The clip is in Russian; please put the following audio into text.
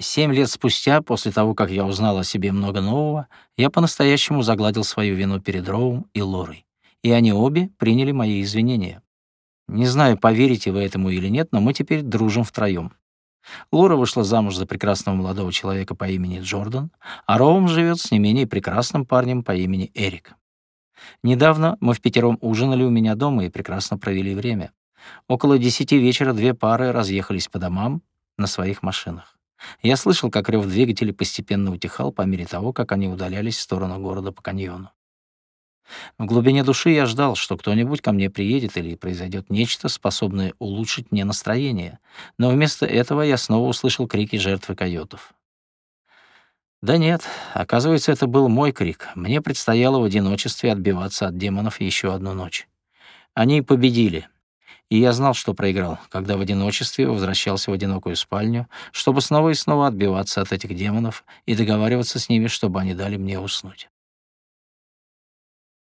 Семь лет спустя, после того, как я узнал о себе много нового, я по-настоящему загладил свою вину перед Роум и Лорой, и они обе приняли мои извинения. Не знаю, поверите вы этому или нет, но мы теперь дружим втроем. Лора вышла замуж за прекрасного молодого человека по имени Джордан, а Роум живет с не менее прекрасным парнем по имени Эрик. Недавно мы в пятером ужинали у меня дома и прекрасно провели время. Около десяти вечера две пары разъехались по домам на своих машинах. Я слышал, как рев двигателей постепенно утихал по мере того, как они удалялись в сторону города по каньону. В глубине души я ждал, что кто-нибудь ко мне приедет или произойдет нечто, способное улучшить мне настроение, но вместо этого я снова услышал крики жертвы койотов. Да нет, оказывается, это был мой крик. Мне предстояло в одиночестве отбиваться от демонов еще одну ночь. Они победили, и я знал, что проиграл, когда в одиночестве возвращался в одинокую спальню, чтобы снова и снова отбиваться от этих демонов и договариваться с ними, чтобы они дали мне уснуть.